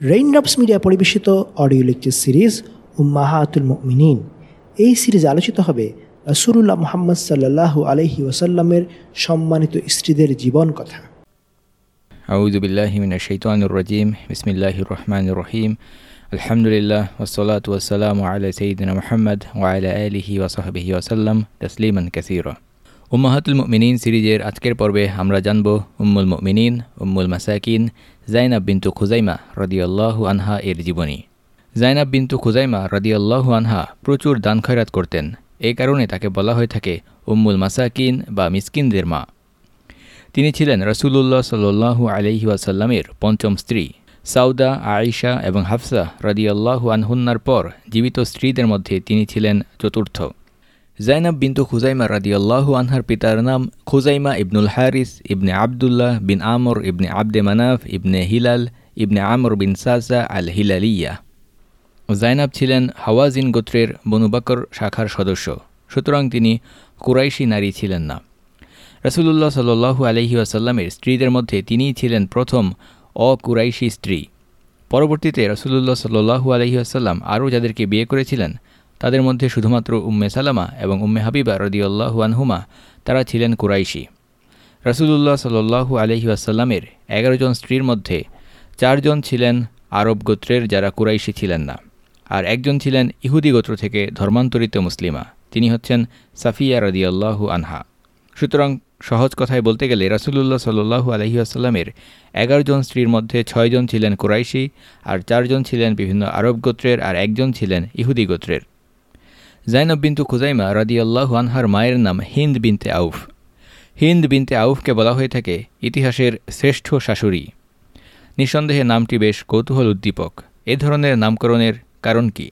Raindrops media পরিবেশিত audio lecture series উম্মাহাতুল মিনীন এই সিরিজ আলোচিত হবে রসুরুল্লাহ মোহাম্মদ সাল্লাল্লাহু আলহি ওসাল্লামের সম্মানিত স্ত্রীদের জীবন কথা। আউজুবিল্লাহিমিনা শৈতানুর রাজিম বিসমিল্লাহ রহমান রহিম। আলহামদুলিল্লাহ ওসলাত ওয়াসালাম আলা সঈদিন মোহাম্মদ ওয়ালা আলহি ওয়াসাহবিহি ওয়াসাল্লাম তসলিমন কাসিরা। উম্মাহাতুল মিনিন সিরিজের আজকের পর্বে আমরা জানব উম্মুল মিনিন উম্মুল মাসাকিন, জাইনাব বিন্তু খুজাইমা রদিয়াল্লাহু আনহা এর জীবনী। জাইনাব বিন্তু খুজাইমা রদিয়াল্লাহু আনহা প্রচুর দান খয়রাত করতেন। এই কারণে তাকে বলা হয়ে থাকে উম্মুল মাসাকিন বা মিসকিনদের মা। তিনি ছিলেন রসুলুল্লাহ সাল্লু আলহিউসাল্লামের পঞ্চম স্ত্রী। সাউদা, আয়েশা এবং হাফসা রদিয়াল্লাহু আনহুন্নার পর জীবিত স্ত্রীদের মধ্যে তিনি ছিলেন চতুর্থ। জাইনাব বিন্তু খুজাইমা রাদিয়াল্লাহু আনহার পিতার নাম খুজাইমা ইবনুল হারিস ইবনে আবদুল্লাহ বিন আমর ইবনে আবদে মানাফ ইবনে হিলাল ইবনে আমর বিন সাজা আল হিলালিয়া জাইনাব ছিলেন হাওয়াজিন গোত্রের বনুবাকর শাখার সদস্য, সুতরাং তিনি কুরাইশি নারী ছিলেন না। রসুলুল্লাহ সাল্লু আলহি আসাল্লামের স্ত্রীদের মধ্যে তিনিই ছিলেন প্রথম অকুরাইশি স্ত্রী। পরবর্তীতে রসুলুল্লাহ সাল্লু আলহি আসাল্লাম আরও যাদেরকে বিয়ে করেছিলেন তাদের মধ্যে শুধুমাত্র উম্মে সালামা এবং উম্মে হাবিবা রদিউল্লাহু আনহুমা তারা ছিলেন কুরাইশি। রসুলুল্লাহ সাল্লু আলহি আসাল্লামের এগারো জন স্ত্রীর মধ্যে চারজন ছিলেন আরব গোত্রের যারা কুরাইশি ছিলেন না, আর একজন ছিলেন ইহুদি গোত্র থেকে ধর্মান্তরিত মুসলিমা, তিনি হচ্ছেন সাফিয়া রদিয়াল্লাহু আনহা। সুতরাং সহজ কথায় বলতে গেলে রাসুলুল্লাহ সাল্লু আলহিউসাল্লামের এগারো জন স্ত্রীর মধ্যে ছয়জন ছিলেন কুরাইশি, আর চারজন ছিলেন বিভিন্ন আরব গোত্রের, আর একজন ছিলেন ইহুদি গোত্রের। জাইনব বিন্তু খুজাইমা রাদিয়াল্লাহু আনহার মায়ের নাম হিন্দ বিনতে আউফ। হিন্দ বিনতে আউফকে বলা হয়ে থাকে ইতিহাসের শ্রেষ্ঠ শাশুড়ি। নিঃসন্দেহে নামটি বেশ কৌতূহল উদ্দীপক। এ ধরনের নামকরণের কারণ কি?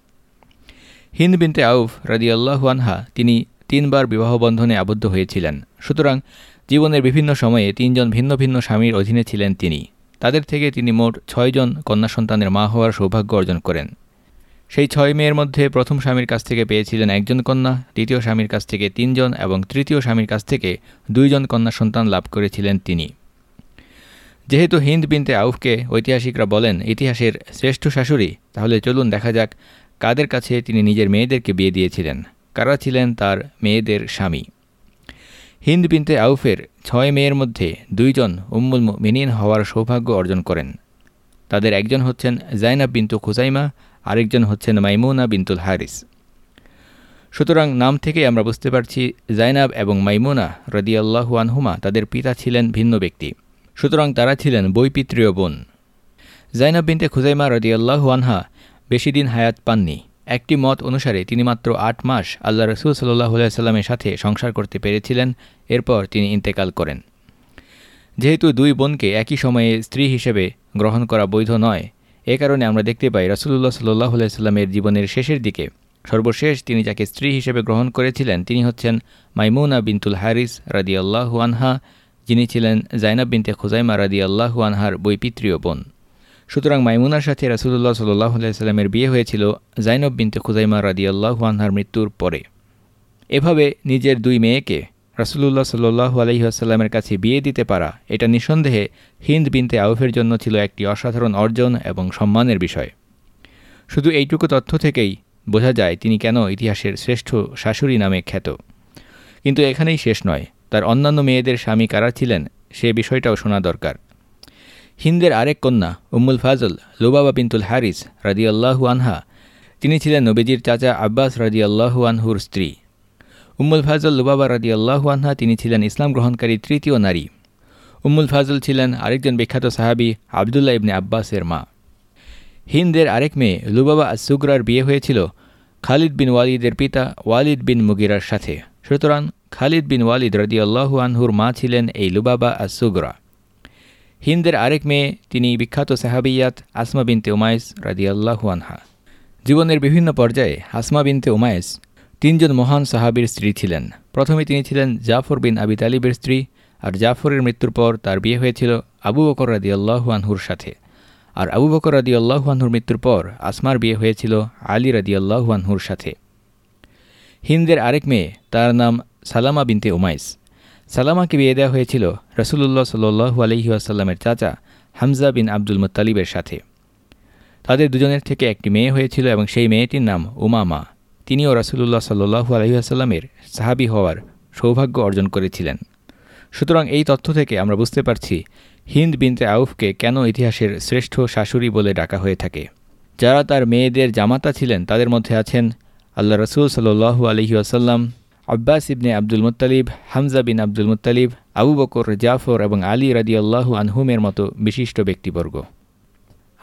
হিন্দ বিনতে আউফ রাদিয়াল্লাহু আনহা তিনি তিনবার বিবাহবন্ধনে আবদ্ধ হয়েছিলেন। সুতরাং জীবনের বিভিন্ন সময়ে তিনজন ভিন্ন ভিন্ন স্বামীর অধীনে ছিলেন তিনি। তাদের থেকে তিনি মোট ছয়জন কন্যা সন্তানের মা হওয়ার সৌভাগ্য অর্জন করেন। সেই ছয় মেয়ের মধ্যে প্রথম স্বামীর কাছ থেকে পেয়েছিলেন একজন কন্যা, দ্বিতীয় স্বামীর কাছ থেকে তিনজন এবং তৃতীয় স্বামীর কাছ থেকে দুইজন কন্যা সন্তান লাভ করেছিলেন তিনি। যেহেতু হিন্দ বিনতে আউফকে ঐতিহাসিকরা বলেন ইতিহাসের শ্রেষ্ঠ শাশুড়ি, তাহলে চলুন দেখা যাক কাদের কাছে তিনি নিজের মেয়েদেরকে বিয়ে দিয়েছিলেন, কারা ছিলেন তার মেয়েদের স্বামী। হিন্দ বিনতে আউফের ছয় মেয়ের মধ্যে দুইজন উম্মুল মিনিন হওয়ার সৌভাগ্য অর্জন করেন। তাদের একজন হচ্ছেন জাইনাব বিন্তু খুজাইমা আরেকজন হচ্ছেন মাইমুনা বিনতুল হারিস। সুতরাং নাম থেকে আমরা বুঝতে পারছি জাইনাব এবং মাইমুনা রদিয়াল্লাহু আনহুমা তাদের পিতা ছিলেন ভিন্ন ব্যক্তি। সুতরাং তারা ছিলেন বৈপিত্রীয় বোন। জাইনাব বিনতে খুজাইমা রদিয়াল্লাহু আনহা বেশি দিন হায়াত পাননি। একটি মত অনুসারে তিনি মাত্র আট মাস আল্লাহ রসুল সাল্লাহ সাল্লামের সাথে সংসার করতে পেরেছিলেন, এরপর তিনি ইন্তেকাল করেন। যেহেতু দুই বোনকে একই সময়ে স্ত্রী হিসেবে গ্রহণ করা বৈধ নয় এ কারণে আমরা দেখতে পাই রসুল্লাহ সাল্লাহ সাল্লামের জীবনের শেষের দিকে। সর্বশেষ তিনি যাকে স্ত্রী হিসেবে গ্রহণ করেছিলেন, তিনি হচ্ছেন মাইমুনা বিনতুল হারিস রাদি আল্লাহু আনহা, যিনি ছিলেন জাইনাব বিনতে খুজাইমা রাদি আল্লাহু আনহার বৈপিত্রীয় বোন। সুতরাং মাইমুনার সাথে রাসুলুল্লাহ সাল্লাহ সাল্লামের বিয়ে হয়েছিল জাইনব বিনতে খুজাইমা রাদি আল্লাহু আনহার মৃত্যুর পরে। এভাবে নিজের দুই মেয়েকে রাসুলুল্লাহ সাল্লু আলহিহাস্লামের কাছে বিয়ে দিতে পারা এটা নিঃসন্দেহে হিন্দ বিনতে আউফের জন্য ছিল একটি অসাধারণ অর্জন এবং সম্মানের বিষয়। শুধু এইটুকু তথ্য থেকেই বোঝা যায় তিনি কেন ইতিহাসের শ্রেষ্ঠ শাশুড়ি নামে খ্যাত। কিন্তু এখানেই শেষ নয়, তার অন্যান্য মেয়েদের স্বামী কারা ছিলেন সে বিষয়টাও শোনা দরকার। হিন্দের আরেক কন্যা, উম্মুল ফাজল লুবাবা বিনতুল হারিস রাদিয়াল্লাহু আনহা, তিনি ছিলেন নবীজির চাচা আব্বাস রাদিয়াল্লাহু আনহুর স্ত্রী। উম্মুল ফাজল লুবাবা রাদিয়াল্লাহু আনহা, তিনি ছিলেন ইসলাম গ্রহণকারী তৃতীয় নারী। উম্মুল ফাজল ছিলেন আরেকজন বিখ্যাত সাহাবি আবদুল্লাহ ইবনে আব্বাসের মা। হিন্দের আরেক মেয়ে লুবাবা আসুগরার বিয়ে হয়েছিল খালিদ বিন ওয়ালিদের পিতা ওয়ালিদ বিন মুগিরার সাথে। সুতরাং খালিদ বিন ওয়ালিদ রদিয়াল্লাহু আনহুর মা ছিলেন এই লুবাবা আসুগরা হিন্দের আরেক মেয়ে, তিনি বিখ্যাত সাহাবিয়াত আসমা বিনতে উমায়েস রাদিয়াল্লাহু আনহা। জীবনের বিভিন্ন পর্যায়ে আসমা বিনতে উমায়েস তিনজন মহান সাহাবির স্ত্রী ছিলেন। প্রথমে তিনি ছিলেন জাফর বিন আবি তালিবের স্ত্রী আর জাফরের মৃত্যুর পর তার বিয়ে হয়েছিল আবু বকর রাদিয়াল্লাহু আনহুর সাথে। আর আবু বকর রাদিয়াল্লাহু আনহুর মৃত্যুর পর আসমার বিয়ে হয়েছিল আলী রাদিয়াল্লাহু আনহুর সাথে। হিন্দের আরেক মেয়ে, তার নাম সালামা বিনতে উমাইস। সালামাকে বিয়ে দেওয়া হয়েছিল রসুল্লাহ সাল্লু আলহি আসাল্লামের চাচা হামজা বিন আব্দুল মুতালিবের সাথে। তাদের দুজনের থেকে একটি মেয়ে হয়েছিল এবং সেই মেয়েটির নাম উমামা। তিনিও রাসুলুল্লাহ সাল্লু আলহিহাসাল্লামের সাহাবি হওয়ার সৌভাগ্য অর্জন করেছিলেন। সুতরাং এই তথ্য থেকে আমরা বুঝতে পারছি, হিন্দ বিনতে আউফকে কেন ইতিহাসের শ্রেষ্ঠ শাশুড়ি বলে ডাকা হয়ে থাকে। যারা তার মেয়েদের জামাতা ছিলেন, তাদের মধ্যে আছেন আল্লাহ রসুল সাল্লু আলহি আসাল্লাম আব্বাস ইবনে আব্দুল মুতালিব হামজা বিন আব্দুল মুতালিব আবু বকর, জাফর এবং আলী রাদি আল্লাহু আনহুমের মতো বিশিষ্ট ব্যক্তিবর্গ।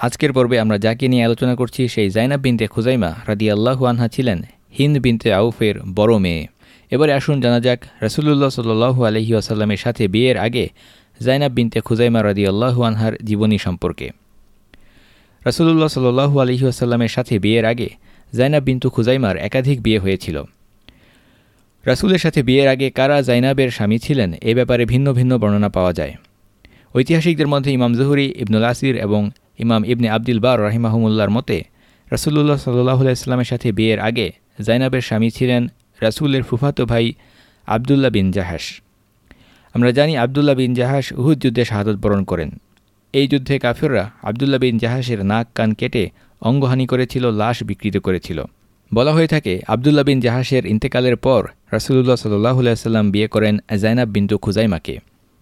আজকের পর্বে আমরা যাকে নিয়ে আলোচনা করছি সেই জাইনাব বিনতে খুজাইমা রাদি আল্লাহু আনহা ছিলেন হিন্দ বিনতে আউফের বড় মেয়ে। এবারে আসুন জানা যাক রসুল্লাহ সাল্লু আলহি আসাল্লামের সাথে বিয়ের আগে জাইনাব বিনতে খুজাইমা রাদি আল্লাহু আনহার জীবনী সম্পর্কে। রসুল্লাহ সাল্লু আলহি আসাল্লামের সাথে বিয়ের আগে জাইনাব বিন্তু খুজাইমার একাধিক বিয়ে হয়েছিল। রাসুলের সাথে বিয়ের আগে কারা জাইনাবের স্বামী ছিলেন এ ব্যাপারে ভিন্ন ভিন্ন বর্ণনা পাওয়া যায়। ঐতিহাসিকদের মধ্যে ইমাম জহুরি, ইবনুল আসির এবং ইমাম ইবনে আবদুল বার রাহিমাহমুল্লার মতে রাসুল্লাহ সাল্লাহ ইসলামের সাথে বিয়ের আগে জাইনাবের স্বামী ছিলেন রাসুলের ফুফাতো ভাই আবদুল্লাহ বিন জাহাস আমরা জানি আবদুল্লাহ বিন জাহাস উহুদ যুদ্ধে শাহাদত বরণ করেন। এই যুদ্ধে কাফিররা আবদুল্লাহ বিন জাহাসের নাক কান কেটে অঙ্গহানি করেছিল, লাশ বিকৃত করেছিল। বলা হয়ে থাকে আবদুল্লা বিন জাহাসের ইন্তেকালের পর রাসুলুল্লাহ সাল্লাহ বিয়ে করেন জাইনাব বিন্দু খুজাইমাকে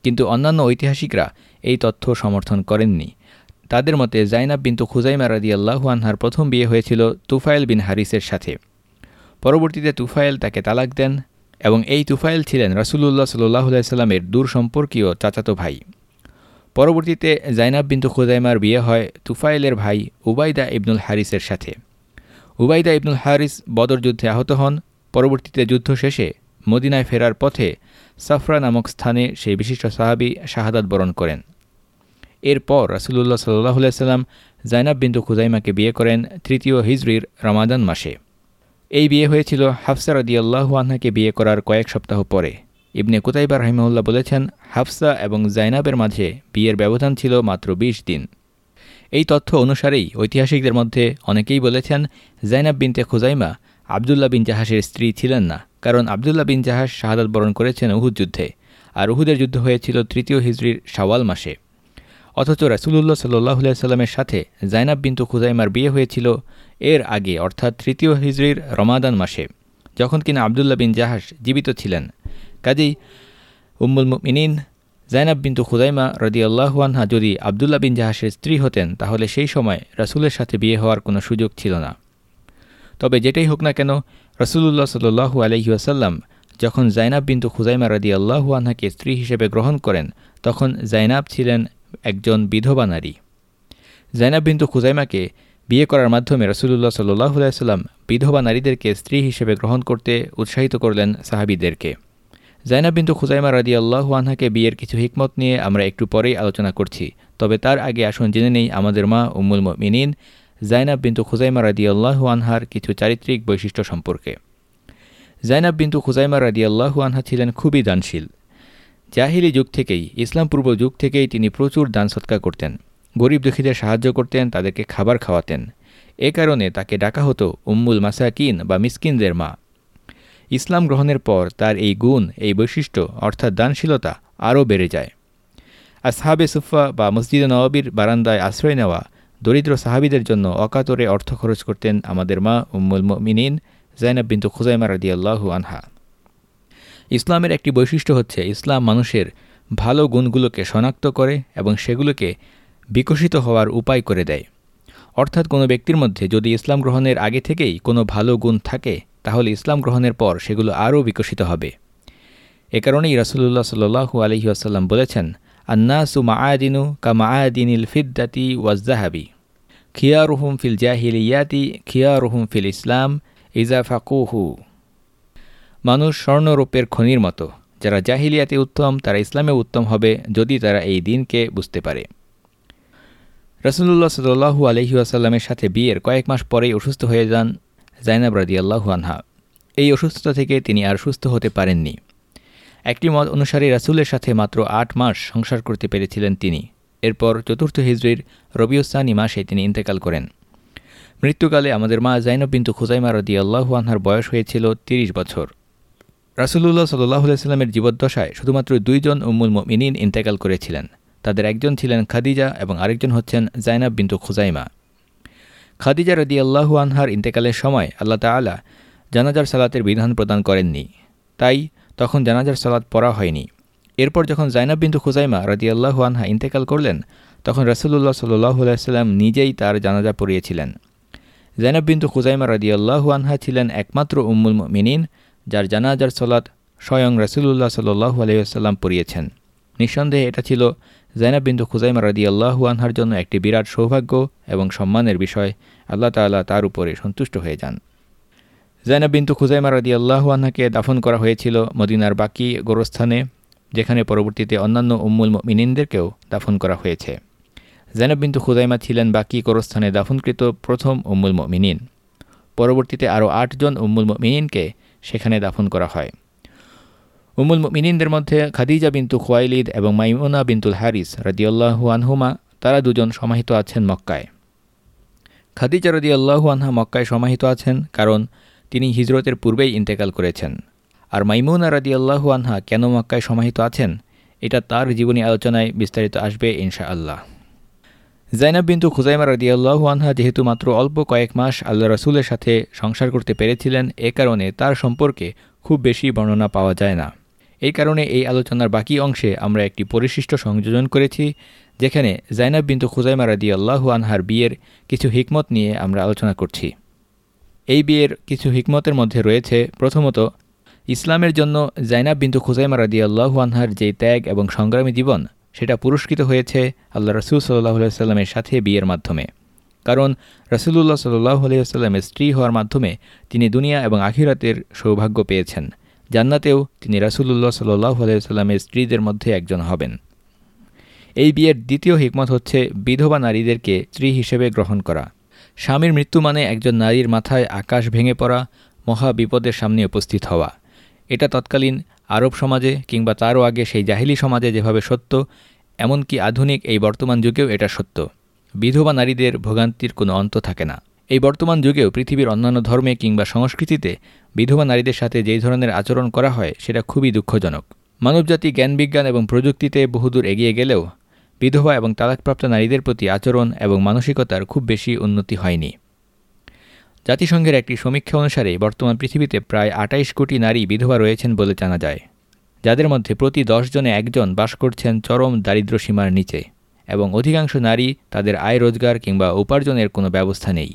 কিন্তু অন্যান্য ঐতিহাসিকরা এই তথ্য সমর্থন করেননি। তাদের মতে জাইনাব বিন্তু খুজাইমা রাদি আল্লাহু আনহার প্রথম বিয়ে হয়েছিল তুফাইল বিন হারিসের সাথে। পরবর্তীতে তুফাইল তাকে তালাক দেন এবং এই তুফাইল ছিলেন রাসুলুল্লাহ সাল্লাহ সাল্লামের দূর সম্পর্কীয় চাচাতো ভাই। পরবর্তীতে জাইনাব বিন্তু খুজাইমার বিয়ে হয় তুফাইলের ভাই উবাইদা ইবনুল হারিসের সাথে। উবাইদা ইবনুল হারিস বদর যুদ্ধে আহত হন, পরবর্তীতে যুদ্ধ শেষে মদিনায় ফেরার পথে সাফরা নামক স্থানে সেই বিশিষ্ট সাহাবি শাহাদাত বরণ করেন। এরপর রাসুলুল্লাহ সাল্লাহ সাল্লাম জাইনাব বিন্দু খুজাইমাকে বিয়ে করেন তৃতীয় হিজরির রমাদান মাসে। এই বিয়ে হয়েছিল হাফসা রদিয়াল্লাহু আনহাকে বিয়ে করার কয়েক সপ্তাহ পরে। ইবনে কুতাইবা রাহিমউল্লাহ বলেছেন, হাফসা এবং জাইনাবের মাঝে বিয়ের ব্যবধান ছিল মাত্র ২০ দিন। এই তথ্য অনুসারেই ঐতিহাসিকদের মধ্যে অনেকেই বলেছেন, জাইনাব বিনতে খুজাইমা আবদুল্লাহ বিন জাহাসের স্ত্রী ছিলেন না, কারণ আবদুল্লাহ বিন জাহাস শাহাদাত বরণ করেছেন উহুদ যুদ্ধে, আর উহুদের যুদ্ধ হয়েছিল তৃতীয় হিজড়ির শাওয়াল মাসে। অথচ রাসুলুল্লাহ সাল্লাহ সাল্লামের সাথে জাইনাব বিন্তু খুজাইমার বিয়ে হয়েছিল এর আগে, অর্থাৎ তৃতীয় হিজড়ির রমাদান মাসে, যখন কিনা আবদুল্লাহ বিন জাহাস জীবিত ছিলেন। কাজেই উম্মুল মিনিন জাইনাব বিন্তু খুদাইমা রদি আল্লাহুয়ানহা যদি আবদুল্লাহ বিন জাহাসের স্ত্রী হতেন, তাহলে সেই সময় রাসুলের সাথে বিয়ে হওয়ার কোনো সুযোগ ছিল না। তবে যেটাই হোক না কেন রসুল্লাহ সাল্লু আলহি আসাল্লাম যখন জাইনাব বিন্তু খুজাইমা রদি আল্লাহুয়ানহাকে স্ত্রী হিসেবে গ্রহণ করেন, তখন জাইনাব ছিলেন একজন বিধবা নারী। জাইনাব বিন্তু খুজাইমাকে বিয়ে করার মাধ্যমে রসুল্লাহ সাল্লাহ সাল্লাম বিধবা নারীদেরকে স্ত্রী হিসেবে গ্রহণ করতে উৎসাহিত করলেন সাহাবিদেরকে। জাইনাব বিন্তু খুজাইমা রাদি আল্লাহু আনহাকে বিয়ের কিছু হিকমত নিয়ে আমরা একটু পরেই আলোচনা করছি। তবে তার আগে আসুন জেনে নেই আমাদের মা উম্মুল মিনিন জাইনাব বিন্তু খুজাইমা রাদি আল্লাহু আনহার কিছু চারিত্রিক বৈশিষ্ট্য সম্পর্কে। জাইনাব বিন্তু খুজাইমা রাদি আল্লাহু আনহা ছিলেন খুবই দানশীল। জাহিলি যুগ থেকেই, ইসলাম পূর্ব যুগ থেকেই তিনি প্রচুর দান সৎকার করতেন। গরিব দুঃখীদের সাহায্য করতেন, তাদেরকে খাবার খাওয়াতেন। এ কারণে তাকে ডাকা হতো উম্মুল মাসাকিন বা মিসকিনদের মা। ইসলাম গ্রহণের পর তার এই গুণ, এই বৈশিষ্ট্য, অর্থাৎ দানশীলতা আরও বেড়ে যায়। আসহাবে সুফা বা মসজিদে নওয়াবির বারান্দায় আশ্রয় নেওয়া দরিদ্র সাহাবিদের জন্য অকাতরে অর্থ খরচ করতেন আমাদের মা উম্মুল মিনিন জাইনাব বিন্তু খুজাইমা রাদিয়াল্লাহু আনহা। ইসলামের একটি বৈশিষ্ট্য হচ্ছে ইসলাম মানুষের ভালো গুণগুলোকে শনাক্ত করে এবং সেগুলোকে বিকশিত হওয়ার উপায় করে দেয়। অর্থাৎ কোনো ব্যক্তির মধ্যে যদি ইসলাম গ্রহণের আগে থেকেই কোনো ভালো গুণ থাকে, তাহলে ইসলাম গ্রহণের পর সেগুলো আরও বিকশিত হবে। এ কারণেই রাসুল্লাহ সাল্লু আলহি আসাল্লাম বলেছেন, আন্নাসু মাআদিনু কা মাআদিনিল ফিদ্দাতি ওয়াজাহাবি খিয়ারুহুম ফিল জাহিলিয়াতি, খিয়ারুহুম ফিল ইসলাম ইজা ফাকুহু। মানুষ স্বর্ণরূপের খনির মতো। যারা জাহিলিয়াতে উত্তম, তারা ইসলামে উত্তম হবে যদি তারা এই দিনকে বুঝতে পারে। রসুল্লাহ সাল্লু আলহি আসাল্লামের সাথে বিয়ের কয়েক মাস পরেই অসুস্থ হয়ে যান জাইনাব রাদিয়াল্লাহু আনহা। এই অসুস্থতা থেকে তিনি আর সুস্থ হতে পারেননি। একটি মত অনুসারে রাসুলের সাথে মাত্র আট মাস সংসার করতে পেরেছিলেন তিনি। এরপর চতুর্থ হিজড়ির রবিউস্তানি মাসে তিনি ইন্তেকাল করেন। মৃত্যুকালে আমাদের মা জাইনব বিন্তু খুজাইমা রদি আল্লাহু আনহার বয়স হয়েছিল তিরিশ বছর। রাসুলুল্লাহ সাল্লাহ সাল্লামের জীবদ্দশায় শুধুমাত্র দুইজন উম্মুল মিনিন ইন্তেকাল করেছিলেন। তাদের একজন ছিলেন খাদিজা এবং আরেকজন হচ্ছেন জাইনাব বিন্তু খুজাইমা। খাদিজা রদি আল্লাহু আনহার ইন্তেকালের সময় আল্লাহ তালা জানাজার সালাতের বিধান প্রদান করেননি। তাই তখন জানাজার সালাত পড়া হয়নি। এরপর যখন জাইনাব বিন্দু খুজাইমা রদি আল্লাহু আনহা ইন্তেকাল করলেন, তখন রসুল্লাহ সাল্লাহ আলাইসাল্লাম নিজেই তার জানাজা পড়িয়েছিলেন। জাইনাব বিন্দু খুজাইমা রদি আল্লাহু আনহা ছিলেন একমাত্র উম্মুল মিনিন যার জানাজার সলাৎ স্বয়ং রসুল্লাহ সাল্লু আলহিহাল্লাম পড়িয়েছেন। নিঃসন্দেহে এটা ছিল জাইনাব বিন্দু খুজাইমা রদি আল্লাহু আনহার জন্য একটি বিরাট সৌভাগ্য এবং সম্মানের বিষয়। আল্লাহ তাল্লাহ তার উপরে সন্তুষ্ট হয়ে যান। জাইনাব বিন্দু খুজাইমা রদি আল্লাহু আনহাকে দাফন করা হয়েছিল মদিনার বাকি গোরস্থানে, যেখানে পরবর্তীতে অন্যান্য উম্মুল মিনিনদেরকেও দাফন করা হয়েছে। জাইনাব বিন্দু খুজাইমা ছিলেন বাকি গোরস্থানে দাফনকৃত প্রথম উম্মুল মিনিন পরবর্তীতে আরও আটজন উম্মুল মিনিনকে সেখানে দাফন করা হয়। উমুল মিনিনদের মধ্যে খাদিজা বিন্তু খোয়াইলিদ এবং মাইমুনা বিন্তুল হারিস রদিউল্লাহু আনহুমা, তারা দুজন সমাহিত আছেন মক্কায়। খাদিজা রদিউল্লাহু আনহা মক্কায় সমাহিত আছেন কারণ তিনি হিজরতের পূর্বেই ইন্তেকাল করেছেন। আর মাইমুনা রদিউল্লাহু আনহা কেন মক্কায় সমাহিত আছেন, এটা তার জীবনী আলোচনায় বিস্তারিত আসবে ইনশা আল্লাহ জাইনাব বিন্তু খুজাইমা রদিয়াল্লাহু আনহা যেহেতু মাত্র অল্প কয়েক মাস আল্লাহ রসুলের সাথে সংসার করতে পেরেছিলেন, এ কারণে তার সম্পর্কে খুব বেশি বর্ণনা পাওয়া যায় না। এই কারণে এই আলোচনার বাকি অংশে আমরা একটি পরিশিষ্ট সংযোজন করেছি, যেখানে জাইনাব বিন্তু খুজাইমা রাদি আল্লাহু আনহার বিয়ের কিছু হিকমত নিয়ে আমরা আলোচনা করছি। এই বিয়ের কিছু হিকমতের মধ্যে রয়েছে, প্রথমত, ইসলামের জন্য জাইনাব বিন্তু খুজাইমা রাদি আল্লাহু আনহার যে ত্যাগ এবং সংগ্রামী জীবন সেটা পুরস্কৃত হয়েছে আল্লাহ রসুল সাল্লাহ সাল্লামের সাথে বিয়ের মাধ্যমে। কারণ রসুল্লাহ সাল্লাহ আলিয়াল্লামের স্ত্রী হওয়ার মাধ্যমে তিনি দুনিয়া এবং আখিরাতের সৌভাগ্য পেয়েছেন। জান্নাতেও তিনি রাসুলুল্লাহ সাল্লাহ আলাইসাল্লামের স্ত্রীদের মধ্যে একজন হবেন। এই বিয়ের দ্বিতীয় হিকমত হচ্ছে বিধবা নারীদেরকে স্ত্রী হিসেবে গ্রহণ করা। স্বামীর মৃত্যু মানে একজন নারীর মাথায় আকাশ ভেঙে পড়া, মহা বিপদের সামনে উপস্থিত হওয়া। এটা তৎকালীন আরব সমাজে কিংবা তারও আগে সেই জাহিলি সমাজে যেভাবে সত্য, এমনকি আধুনিক এই বর্তমান যুগেও এটা সত্য। বিধবা নারীদের ভোগান্তির কোনো অন্ত থাকে না। এই বর্তমান যুগেও পৃথিবীর অন্যান্য ধর্মে কিংবা সংস্কৃতিতে বিধবা নারীদের সাথে যেই ধরনের আচরণ করা হয়, সেটা খুবই দুঃখজনক। মানবজাতি, জ্ঞানবিজ্ঞান এবং প্রযুক্তিতে বহুদূর এগিয়ে গেলেও বিধবা এবং তালাকপ্রাপ্ত নারীদের প্রতি আচরণ এবং মানসিকতার খুব বেশি উন্নতি হয়নি। জাতিসংঘের একটি সমীক্ষা অনুসারে বর্তমান পৃথিবীতে প্রায় আটাইশ কোটি নারী বিধবা রয়েছেন বলে জানা যায়, যাদের মধ্যে প্রতি দশ জনে একজন বাস করছেন চরম দারিদ্র সীমার নিচে এবং অধিকাংশ নারী তাদের আয় রোজগার কিংবা উপার্জনের কোনো ব্যবস্থা নেই।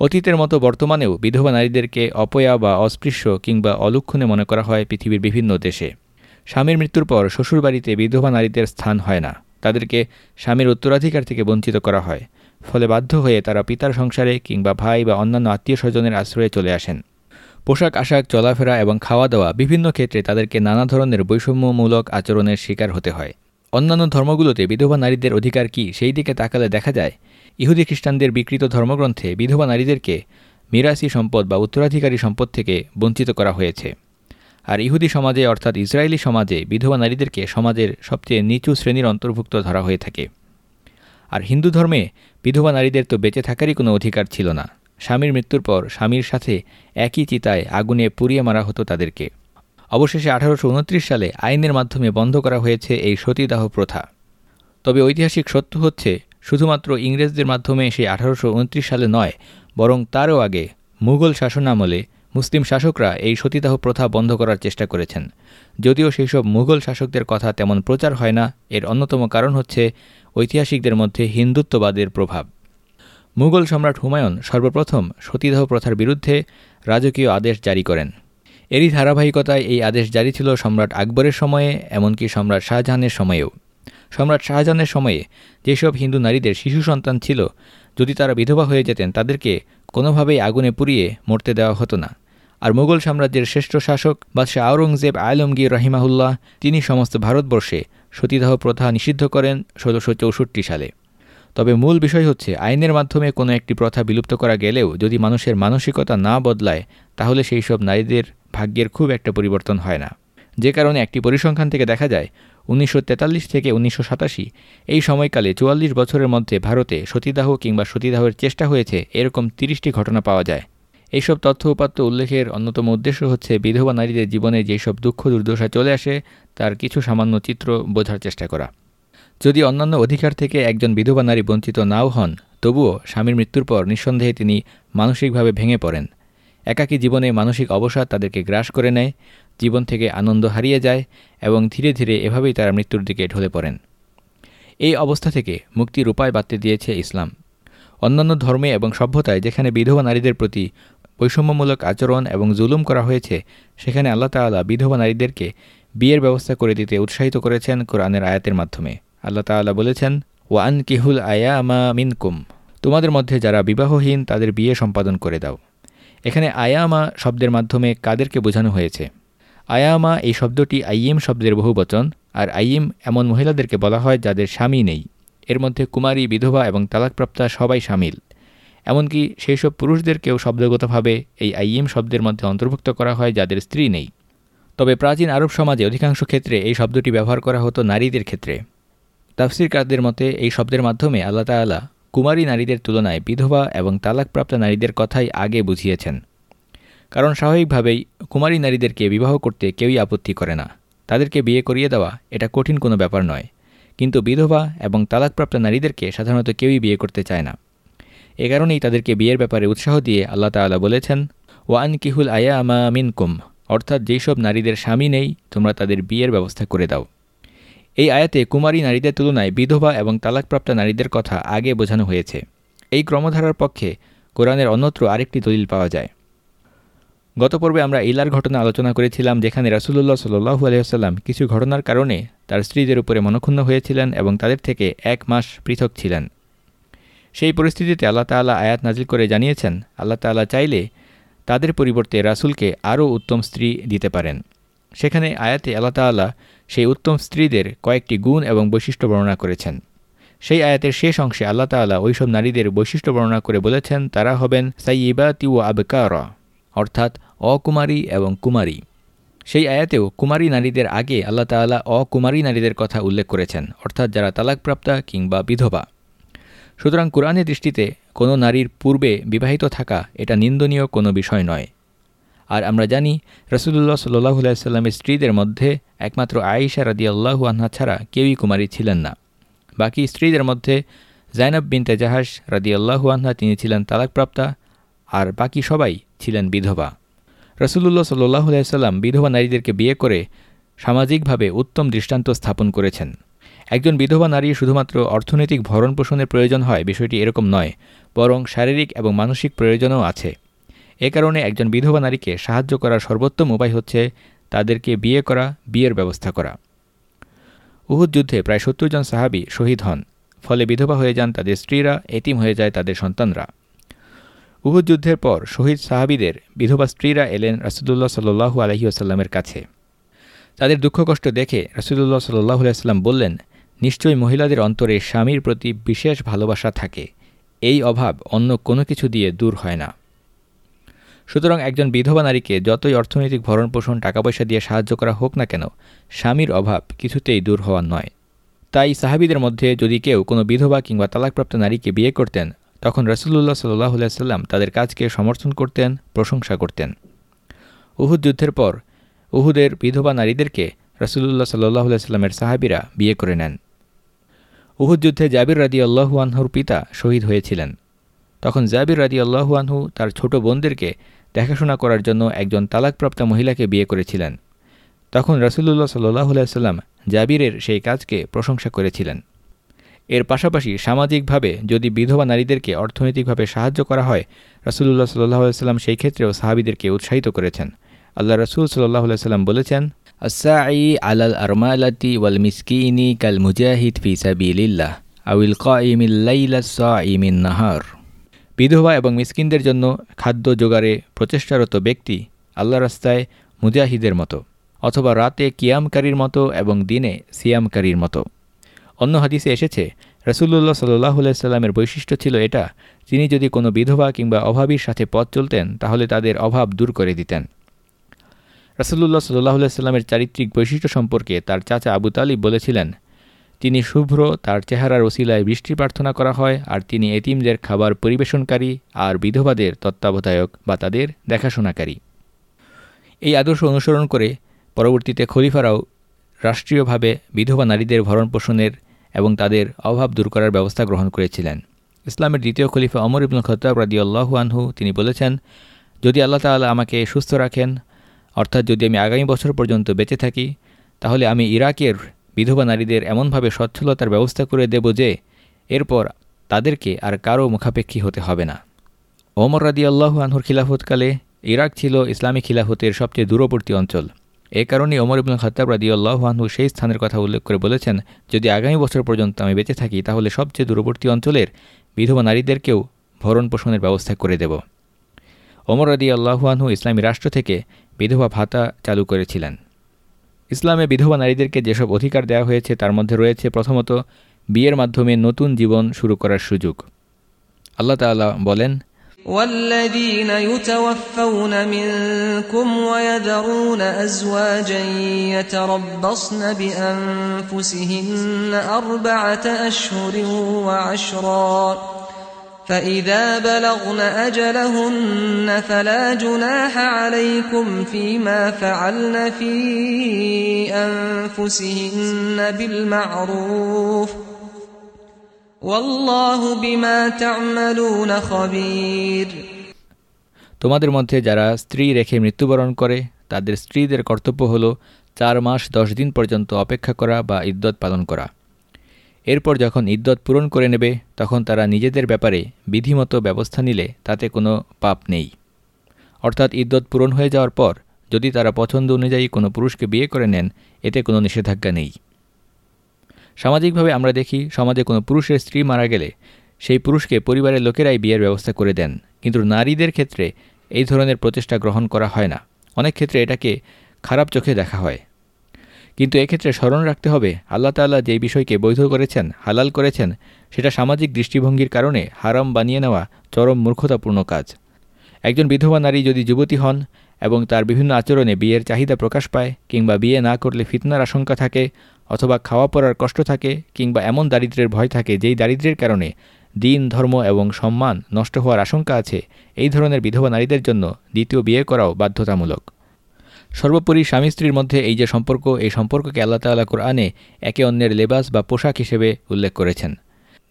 অতীতের মতো বর্তমানেও বিধবা নারীদেরকে অপয়া বা অস্পৃশ্য কিংবা অলক্ষণে মনে করা হয় পৃথিবীর বিভিন্ন দেশে। স্বামীর মৃত্যুর পর শ্বশুরবাড়িতে বিধবা নারীদের স্থান হয় না। তাদেরকে স্বামীর উত্তরাধিকার থেকে বঞ্চিত করা হয়। ফলে বাধ্য হয়ে তারা পিতার সংসারে কিংবা ভাই বা অন্যান্য আত্মীয় স্বজনের আশ্রয়ে চলে আসেন। পোশাক আশাক, চলাফেরা এবং খাওয়া দাওয়া বিভিন্ন ক্ষেত্রে তাদেরকে নানা ধরনের বৈষম্যমূলক আচরণের শিকার হতে হয়। অন্যান্য ধর্মগুলোতে বিধবা নারীদের অধিকার কি সেই দিকে তাকালে দেখা যায়, ইহুদি খ্রিস্টানদের বিকৃত ধর্মগ্রন্থে বিধবা নারীদেরকে মিরাসি সম্পদ বা উত্তরাধিকারী সম্পদ থেকে বঞ্চিত করা হয়েছে। আর ইহুদি সমাজে অর্থাৎ ইসরায়েলি সমাজে বিধবা নারীদেরকে সমাজের সবচেয়ে নিচু শ্রেণির অন্তর্ভুক্ত ধরা হয়ে থাকে। আর হিন্দু ধর্মে বিধবা নারীদের তো বেঁচে থাকারই কোনো অধিকার ছিল না। স্বামীর মৃত্যুর পর স্বামীর সাথে একই চিতায় আগুনে পুড়িয়ে মারা হতো তাদেরকে। অবশেষে আঠারোশো উনত্রিশ সালে আইনের মাধ্যমে বন্ধ করা হয়েছে এই সতীদাহ প্রথা। তবে ঐতিহাসিক সত্য হচ্ছে, শুধুমাত্র ইংরেজদের মাধ্যমে সেই আঠারোশো উনত্রিশ সালে নয়, বরং তারও আগে মুঘল শাসনামলে মুসলিম শাসকরা এই সতীদাহ প্রথা বন্ধ করার চেষ্টা করেছেন। যদিও সেই সব মুঘল শাসকদের কথা তেমন প্রচার হয় না, এর অন্যতম কারণ হচ্ছে ঐতিহাসিকদের মধ্যে হিন্দুত্ববাদের প্রভাব। মুঘল সম্রাট হুমায়ুন সর্বপ্রথম সতীদাহ প্রথার বিরুদ্ধে রাজকীয় আদেশ জারি করেন। এরই ধারাবাহিকতায় এই আদেশ জারি ছিল সম্রাট আকবরের সময়ে, এমনকি সম্রাট শাহজাহানের সময়েও। সম্রাট শাহজাহানের সময়ে যেসব হিন্দু নারীদের শিশু সন্তান ছিল, যদি তারা বিধবা হয়ে যেতেন, তাদেরকে কোনোভাবেই আগুনে পুড়িয়ে মরতে দেওয়া হতো না। আর মুঘল সাম্রাজ্যের শ্রেষ্ঠ শাসক বাদশাহ আওরঙ্গজেব আলমগীর রহিমাহুল্লাহ, তিনি সমস্ত ভারতবর্ষে সতীদাহ প্রথা নিষিদ্ধ করেন ষোলোশো সালে। তবে মূল বিষয় হচ্ছে, আইনের মাধ্যমে কোনো একটি প্রথা বিলুপ্ত করা গেলেও যদি মানুষের মানসিকতা না বদলায়, তাহলে সেই সব নারীদের ভাগ্যের খুব একটা পরিবর্তন হয় না। যে কারণে একটি পরিসংখ্যান থেকে দেখা যায়, উনিশশো তেতাল্লিশ থেকে উনিশশো সাতাশি, এই সময়কালে চুয়াল্লিশ বছরের মধ্যে ভারতে সতীদাহ কিংবা সতীদাহের চেষ্টা হয়েছে, এরকম তিরিশটি ঘটনা পাওয়া যায়। এইসব তথ্য উপাত্ত উল্লেখের অন্যতম উদ্দেশ্য হচ্ছে বিধবা নারীদের জীবনে যেসব দুঃখ দুর্দশা চলে আসে, তার কিছু সামান্য চিত্র বোঝার চেষ্টা করা। যদি অন্যান্য অধিকার থেকে একজন বিধবা নারী বঞ্চিত নাও হন, তবুও স্বামীর মৃত্যুর পর নিঃসন্দেহে তিনি মানসিকভাবে ভেঙে পড়েন। একাকী জীবনে মানসিক অবসাদ তাদেরকে গ্রাস করে নেয়, জীবন থেকে আনন্দ হারিয়ে যায় এবং ধীরে ধীরে এভাবেই তারা মৃত্যুর দিকে ঢলে পড়েন। এই অবস্থা থেকে মুক্তির উপায় বাড়তে দিয়েছে ইসলাম। অন্যান্য ধর্মে এবং সভ্যতায় যেখানে বিধবা নারীদের প্রতি বৈষম্যমূলক আচরণ এবং জুলুম করা হয়েছে, সেখানে আল্লাহ তাআলা বিধবা নারীদেরকে বিয়ের ব্যবস্থা করে দিতে উৎসাহিত করেছেন কোরআনের আয়াতের মাধ্যমে। আল্লাহ তাআলা বলেছেন ওয়ান কিহুল আয়া আমা মিনকুম তোমাদের মধ্যে যারা বিবাহহীন তাদের বিয়ে সম্পাদন করে দাও। এখানে আয়ামা শব্দের মাধ্যমে কাদেরকে বোঝানো হয়েছে। আয়ামা এই শব্দটি আইয়েম শব্দের বহু বচন, আর আইয়েম এমন মহিলাদেরকে বলা হয় যাদের স্বামী নেই। এর মধ্যে কুমারী, বিধবা এবং তালাকপ্রাপ্তা সবাই সামিল। এমনকি সেই সব পুরুষদেরকেও শব্দগতভাবে এই আইএম শব্দের মধ্যে অন্তর্ভুক্ত করা হয় যাদের স্ত্রী নেই। তবে প্রাচীন আরব সমাজে অধিকাংশ ক্ষেত্রে এই শব্দটি ব্যবহার করা হতো নারীদের ক্ষেত্রে। তাফসির কারদের মতে, এই শব্দের মাধ্যমে আল্লাহ তাআলা কুমারী নারীদের তুলনায় বিধবা এবং তালাকপ্রাপ্ত নারীদের কথাই আগে বুঝিয়েছেন। কারণ স্বাভাবিকভাবেই কুমারী নারীদেরকে বিবাহ করতে কেউই আপত্তি করে না। তাদেরকে বিয়ে করিয়ে দেওয়া এটা কঠিন কোনো ব্যাপার নয়। কিন্তু বিধবা এবং তালাকপ্রাপ্ত নারীদেরকে সাধারণত কেউই বিয়ে করতে চায় না। এ কারণেই তাদেরকে বিয়ের ব্যাপারে উৎসাহ দিয়ে আল্লাহ তাআলা বলেছেন ওয়ান কিহুল আয়া আমা মিনকুম অর্থাৎ যেসব নারীদের স্বামী নেই, তোমরা তাদের বিয়ের ব্যবস্থা করে দাও। এই আয়াতে কুমারী নারীদের তুলনায় বিধবা এবং তালাকপ্রাপ্ত নারীদের কথা আগে বোঝানো হয়েছে। এই ক্রমধারার পক্ষে কোরআনের অন্যত্র আরেকটি দলিল পাওয়া যায়। গত পর্বে আমরা ইলার ঘটনা আলোচনা করেছিলাম, যেখানে রাসুলুল্লাহ সাল্লু আলহিহাস্লাম কিছু ঘটনার কারণে তার স্ত্রীদের উপরে মনক্ষুণ্ণ হয়েছিলেন এবং তাদের থেকে এক মাস পৃথক ছিলেন। সেই পরিস্থিতিতে আল্লাহ তাল্লাহ আয়াত নাজিল করে জানিয়েছেন, আল্লাহ তাল্লাহ চাইলে তাদের পরিবর্তে রাসুলকে আরও উত্তম স্ত্রী দিতে পারেন। সেখানে আয়াতে আল্লাহ তাল্লাহ সেই উত্তম স্ত্রীদের কয়েকটি গুণ এবং বৈশিষ্ট্য বর্ণনা করেছেন। সেই আয়াতের শেষ অংশে আল্লাহ তাল্লাহ ওইসব নারীদের বৈশিষ্ট্য বর্ণনা করে বলেছেন, তারা হবেন সাইবা তিউ আবকারা, অর্থাৎ অকুমারী এবং কুমারী। সেই আয়াতেও কুমারী নারীদের আগে আল্লাহ তাল্লাহ অকুমারী নারীদের কথা উল্লেখ করেছেন, অর্থাৎ যারা তালাকপ্রাপ্তা কিংবা বিধবা। সুতরাং কোরআনের দৃষ্টিতে কোনো নারীর পূর্বে বিবাহিত থাকা এটা নিন্দনীয় কোনো বিষয় নয়। আর আমরা জানি রসুল্লাহ সাল্লাহ সাল্লামের স্ত্রীদের মধ্যে একমাত্র আয়েশা রাদি আল্লাহু আনহা ছাড়া কেউই কুমারী ছিলেন না। বাকি স্ত্রীদের মধ্যে জাইনাব বিনতে জাহাস রাদি আল্লাহু আনহা তিনি ছিলেন তালাকপ্রাপ্তা, আর বাকি সবাই ছিলেন বিধবা। রসুল্লাহ সাল্লাহ সাল্লাম বিধবা নারীদেরকে বিয়ে করে সামাজিকভাবে উত্তম দৃষ্টান্ত স্থাপন করেছেন। একজন বিধবা নারী শুধুমাত্র অর্থনৈতিক ভরণ পোষণের প্রয়োজন হয়, বিষয়টি এরকম নয়, বরং শারীরিক এবং মানসিক প্রয়োজনও আছে। এ কারণে একজন বিধবা নারীকে সাহায্য করার সর্বোত্তম উপায় হচ্ছে তাদেরকে বিয়ে করা, বিয়ের ব্যবস্থা করা। উহুদ যুদ্ধে প্রায় সত্তর জন সাহাবি শহীদ হন, ফলে বিধবা হয়ে যান তাদের স্ত্রীরা, এতিম হয়ে যায় তাদের সন্তানরা। উহুদ যুদ্ধের পর শহীদ সাহাবিদের বিধবা স্ত্রীরা এলেন রাসুদুল্লাহ সাল্লু আলহিউসাল্লামের কাছে। তাদের দুঃখ কষ্ট দেখে রাসুদুল্লাহ সাল্লাহ আলাইস্লাম বললেন নিশ্চয়ই মহিলাদের অন্তরে স্বামীর প্রতি বিশেষ ভালোবাসা থাকে। এই অভাব অন্য কোনো কিছু দিয়ে দূর হয় না। সুতরাং একজন বিধবা নারীকে যতই অর্থনৈতিক ভরণ পোষণ টাকা পয়সা দিয়ে সাহায্য করা হোক না কেন, স্বামীর অভাব কিছুতেই দূর হওয়ার নয়। তাই সাহাবিদের মধ্যে যদি কেউ কোনো বিধবা কিংবা তালাকপ্রাপ্ত নারীকে বিয়ে করতেন, তখন রসুল্লাহ সাল্লাহ সাল্লাম তাদের কাজকে সমর্থন করতেন, প্রশংসা করতেন। উহুদ যুদ্ধের পর উহুদের বিধবা নারীদেরকে রসুল্লাহ সাল্লাহ সাল্লামের সাহাবিরা বিয়ে করে নেন। উহুদ যুদ্ধে জাবির রাদি আল্লাহু আনহুর পিতা শহীদ হয়েছিলেন। তখন জাবির রাদি আল্লাহু আনহু তার ছোট বোনদেরকে দেখাশোনা করার জন্য একজন তালাকপ্রাপ্ত মহিলাকে বিয়ে করেছিলেন। তখন রসুল্লাহ সাল্লাহ সাল্লাম জাবিরের সেই কাজকে প্রশংসা করেছিলেন। এর পাশাপাশি সামাজিকভাবে যদি বিধবা নারীদেরকে অর্থনৈতিকভাবে সাহায্য করা হয় রসুল্লাহ সাল্লাহ সাল্লাম সেই ক্ষেত্রেও সাহাবিদেরকে উৎসাহিত করেছেন। আল্লাহ রসুল সাল্লাহ সাল্লাম বলেছেন আসাই আলাল আরমালাতি ওয়াল মিসকিনি কাল মুজাহিদ ফি সাবিলিল্লাহ আউল কাইমিল্লাইলা সাইমিন নাহার বিধবা এবং মিসকিনদের জন্য খাদ্য জোগাড়ে প্রচেষ্টারত ব্যক্তি আল্লাহ রাস্তায় মুজাহিদের মতো, অথবা রাতে কিয়ামকারীর মতো এবং দিনে সিয়ামকারীর মতো। অন্য হাদিসে এসেছে রসুল্লাহ সাল্লাহ সাল্লামের বৈশিষ্ট্য ছিল এটা তিনি যদি কোনো বিধবা কিংবা অভাবীর সাথে পথ চলতেন, তাহলে তাদের অভাব দূর করে দিতেন। রাসুল্লাহ সাল্লাহ সাল্লামের চারিত্রিক বৈশিষ্ট্য সম্পর্কে তার চাচা আবু তালিব বলেছিলেন, তিনি শুভ্র, তার চেহারার ওসিলায় বৃষ্টি প্রার্থনা করা হয়, আর তিনি এতিমদের খাবার পরিবেশনকারী আর বিধবাদের তত্ত্বাবধায়ক বা তাদের দেখাশোনাকারী। এই আদর্শ অনুসরণ করে পরবর্তীতে খলিফারাও রাষ্ট্রীয়ভাবে বিধবা নারীদের ভরণ পোষণের এবং তাদের অভাব দূর করার ব্যবস্থা গ্রহণ করেছিলেন। ইসলামের দ্বিতীয় খলিফা অমর ইবনুল খত্তাব রাদি আল্লাহু আনহু, তিনি বলেছেন, যদি আল্লাহ তাআলা আমাকে সুস্থ রাখেন অর্থাৎ যদি আমি আগামী বছর পর্যন্ত বেঁচে থাকি, তাহলে আমি ইরাকের বিধবা নারীদের এমনভাবে সচ্ছলতার ব্যবস্থা করে দেব যে, এরপর তাদেরকে আর কারও মুখাপেক্ষী হতে হবে না। ওমর রাদি আল্লাহু আনহুর খিলাফতকালে ইরাক ছিল ইসলামী খিলাফতের সবচেয়ে দূরবর্তী অঞ্চল। এ কারণে ওমর ইবনুল খত্তাব রাদি আল্লাহানহু সেই স্থানের কথা উল্লেখ করে বলেছেন, যদি আগামী বছর পর্যন্ত আমি বেঁচে থাকি, তাহলে সবচেয়ে দূরবর্তী অঞ্চলের বিধবা নারীদেরকেও ভরণ পোষণের ব্যবস্থা করে দেব। ওমর রাদি আল্লাহুয়ানহু ইসলামী রাষ্ট্র থেকে বিধবা ভাতা চালু করেছিলেন ইসলামে বিধবা নারীদেরকে যেসব অধিকার দেওয়া হয়েছে তার মধ্যে রয়েছে প্রথমত বিয়ের মাধ্যমে নতুন জীবন শুরু করার সুযোগ আল্লাহ তাআলা বলেন والذين يتوفون منكم ويذرون أزواجا يتربصن بأنفسهن أربعة أشهر وعشرا فإذا بلغن أجلهن فلا جناح عليكم فيما فعلن في أنفسهن بالمعروف والله بما تعملون خبير তোমাদের মধ্যে যারা স্ত্রী রেখে মৃত্যুবরণ করে তাদের স্ত্রীদের কর্তব্য হল চার মাস দশ দিন পর্যন্ত অপেক্ষা করা বা ইদ্যত পালন করা এরপর যখন ইদ্যত পূরণ করে নেবে, তখন তারা নিজেদের ব্যাপারে বিধিমতো ব্যবস্থা নিলে তাতে কোনো পাপ নেই। অর্থাৎ ইদ্যত পূরণ হয়ে যাওয়ার পর, যদি তারা পছন্দ অনুযায়ী কোনো পুরুষকে বিয়ে করে নেন, এতে কোনো নিষেধাজ্ঞা নেই। সামাজিকভাবে আমরা দেখি, সমাজে কোনো পুরুষের স্ত্রী মারা গেলে সেই পুরুষকে পরিবারের লোকেরাই বিয়ের ব্যবস্থা করে দেন। কিন্তু নারীদের ক্ষেত্রে এই ধরনের প্রচেষ্টা গ্রহণ করা হয় না। অনেক ক্ষেত্রে এটাকে খারাপ চোখে দেখা হয়। কিন্তু এক্ষেত্রে স্মরণ রাখতে হবে, আল্লাহ তাল্লাহ যে বিষয়কে বৈধ করেছেন, হালাল করেছেন, সেটা সামাজিক দৃষ্টিভঙ্গির কারণে হারাম বানিয়ে নেওয়া চরম মূর্খতাপূর্ণ কাজ। একজন বিধবা নারী যদি যুবতী হন এবং তার বিভিন্ন আচরণে বিয়ের চাহিদা প্রকাশ পায় কিংবা বিয়ে না করলে ফিতনার আশঙ্কা থাকে অথবা খাওয়া পড়ার কষ্ট থাকে কিংবা এমন দারিদ্রের ভয় থাকে যেই দারিদ্রের কারণে দিন, ধর্ম এবং সম্মান নষ্ট হওয়ার আশঙ্কা আছে, এই ধরনের বিধবা নারীদের জন্য দ্বিতীয় বিয়ে করাও বাধ্যতামূলক। সর্বোপরি স্বামী স্ত্রীর মধ্যে এই যে সম্পর্ক, এই সম্পর্ককে আল্লাহ তাল্লাহ কোরআনে একে অন্যের লেবাস বা পোশাক হিসেবে উল্লেখ করেছেন।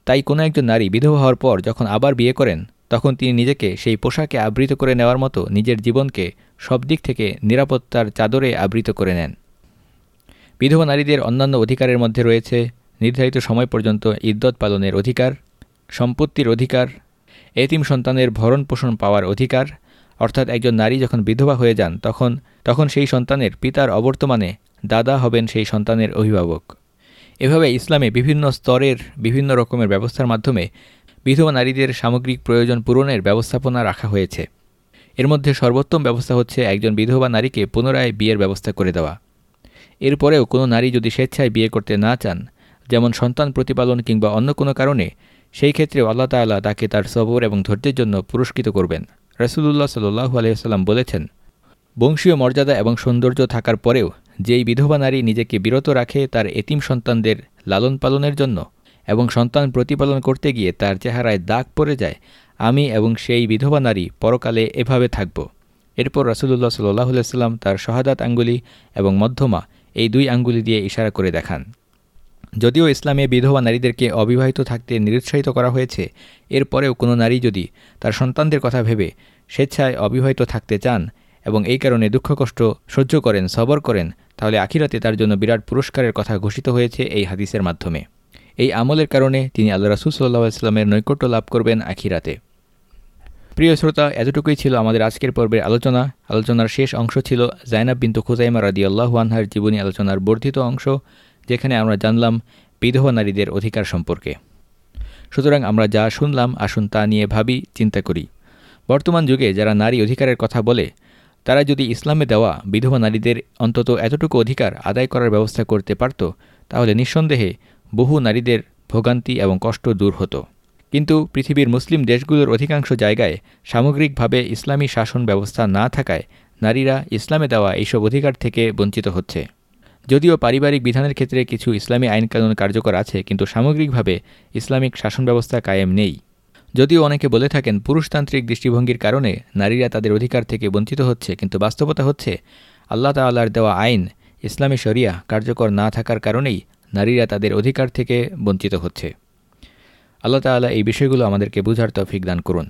তাই কোনো একজন নারী বিধবা হওয়ার পর যখন আবার বিয়ে করেন, তখন তিনি নিজেকে সেই পোশাকে আবৃত করে নেওয়ার মতো নিজের জীবনকে সব দিক থেকে নিরাপত্তার চাদরে আবৃত করে নেন। বিধবা নারীদের অন্যান্য অধিকারের মধ্যে রয়েছে নির্ধারিত সময় পর্যন্ত ইদ্যত পালনের অধিকার, সম্পত্তির অধিকার, এতিম সন্তানের ভরণ পোষণ পাওয়ার অধিকার অর্থাৎ একজন নারী যখন বিধবা হয়ে যান, তখন তখন সেই সন্তানের পিতার অবর্তমানে দাদা হবেন সেই সন্তানের অভিভাবক। এভাবে ইসলামে বিভিন্ন স্তরের, বিভিন্ন রকমের ব্যবস্থার মাধ্যমে বিধবা নারীদের সামগ্রিক প্রয়োজন পূরণের ব্যবস্থাপনা রাখা হয়েছে। এর মধ্যে সর্বোত্তম ব্যবস্থা হচ্ছে একজন বিধবা নারীকে পুনরায় বিয়ের ব্যবস্থা করে দেওয়া। এরপরেও কোনো নারী যদি স্বেচ্ছায় বিয়ে করতে না চান, যেমন সন্তান প্রতিপালন কিংবা অন্য কোনো কারণে, সেই ক্ষেত্রে আল্লাহ তাল্লাহ তাকে তার সবর এবং ধৈর্যের জন্য পুরস্কৃত করবেন। রসুল্লাহ সাল্লু আলহিহাল্লাম বলেছেন, বংশীয় মর্যাদা এবং সৌন্দর্য থাকার পরেও যেই বিধবা নারী নিজেকে বিরত রাখে তার এতিম সন্তানদের লালন পালনের জন্য এবং সন্তান প্রতিপালন করতে গিয়ে তার চেহারায় দাগ পড়ে যায়, আমি এবং সেই বিধবা নারী পরকালে এভাবে থাকব। এরপর রাসুলুল্লাহ সাল্লাহ সাল্লাম তার শহাদাত আঙ্গুলি এবং মধ্যমা এই দুই আঙ্গুলি দিয়ে ইশারা করে দেখান। যদিও ইসলামে বিধবা নারীদেরকে অবিবাহিত থাকতে নিরুৎসাহিত করা হয়েছে, এরপরেও কোনো নারী যদি তার সন্তানদের কথা ভেবে স্বেচ্ছায় অবিবাহিত থাকতে চান এবং এই কারণে দুঃখ কষ্ট সহ্য করেন, সবর করেন, তাহলে আখিরাতে তার জন্য বিরাট পুরস্কারের কথা ঘোষিত হয়েছে এই হাদিসের মাধ্যমে। এই আমলের কারণে তিনি আল্লাহ রাসুল সাল্লাহ ইসলামের নৈকট্য লাভ করবেন আখিরাতে। প্রিয় শ্রোতা, এতটুকুই ছিল আমাদের আজকের পর্বের আলোচনা। আলোচনার শেষ অংশ ছিল জাইনাব বিন্তু খুজাইমা রাদি আল্লাহ আনহার জীবনী আলোচনার বর্ধিত অংশ। যেখানে আমরা জানলাম বিধবা নারীদের অধিকার সম্পর্কে। সুতরাং আমরা যা শুনলাম, আসুন তা নিয়ে ভাবি, চিন্তা করি। বর্তমান যুগে যারা নারী অধিকারের কথা বলে, তারা যদি ইসলামে দেওয়া বিধবা নারীদের অন্তত এতটুকু অধিকার আদায় করার ব্যবস্থা করতে পারত, তাহলে নিঃসন্দেহে বহু নারীদের ভোগান্তি এবং কষ্ট দূর হতো। কিন্তু পৃথিবীর মুসলিম দেশগুলোর অধিকাংশ জায়গায় সামগ্রিকভাবে ইসলামী শাসন ব্যবস্থা না থাকায় নারীরা ইসলামে দেওয়া এইসব অধিকার থেকে বঞ্চিত হচ্ছে। যদিও পারিবারিক বিধানের ক্ষেত্রে কিছু ইসলামী আইনকানুন কার্যকর আছে, কিন্তু সামগ্রিকভাবে ইসলামিক শাসন ব্যবস্থা কায়েম নেই। যদিও অনেকে বলে থাকেন, পুরুষতান্ত্রিক দৃষ্টিভঙ্গির কারণে নারীরা তাদের অধিকার থেকে বঞ্চিত হচ্ছে, কিন্তু বাস্তবতা হচ্ছে, আল্লাহ তাল্লাহর দেওয়া আইন, ইসলামী শরিয়া কার্যকর না থাকার কারণেই নারীরা তাদের অধিকার থেকে বঞ্চিত হচ্ছে। আল্লাহ তাআলা এই বিষয়গুলো আমাদেরকে বোঝার তৌফিক দান করুন।